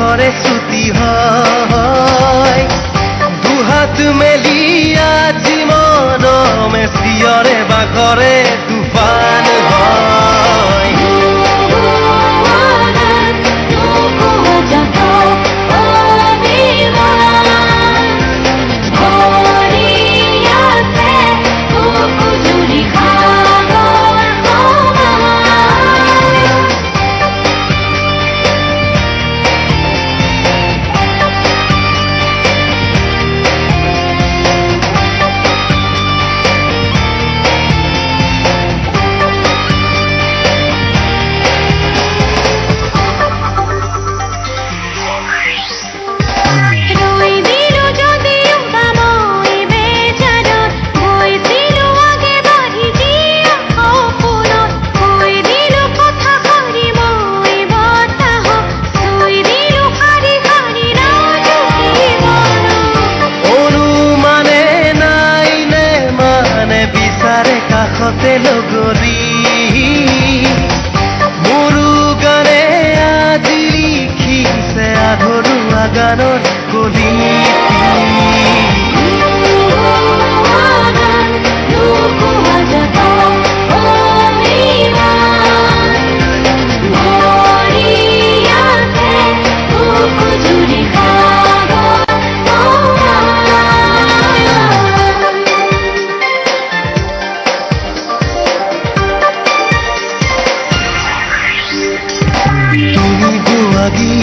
সাগরে ছুটি হয়। দুহাত মেলিয়া জীবন মেসিয়রে চিঞৰে বাঘৰে তুফান হয় আধৰুৱা গানৰ কলি lagi.